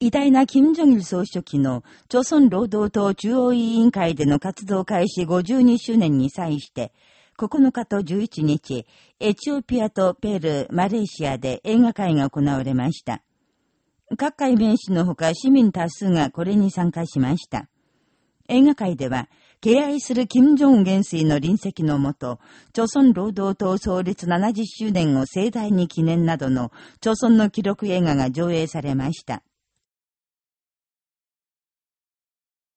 偉大な金正日総書記の、朝鮮労働党中央委員会での活動開始52周年に際して、9日と11日、エチオピアとペルー、マレーシアで映画会が行われました。各界名士のほか市民多数がこれに参加しました。映画会では、敬愛する金正恩元帥の臨席のもと、朝鮮労働党創立70周年を盛大に記念などの、朝鮮の記録映画が上映されました。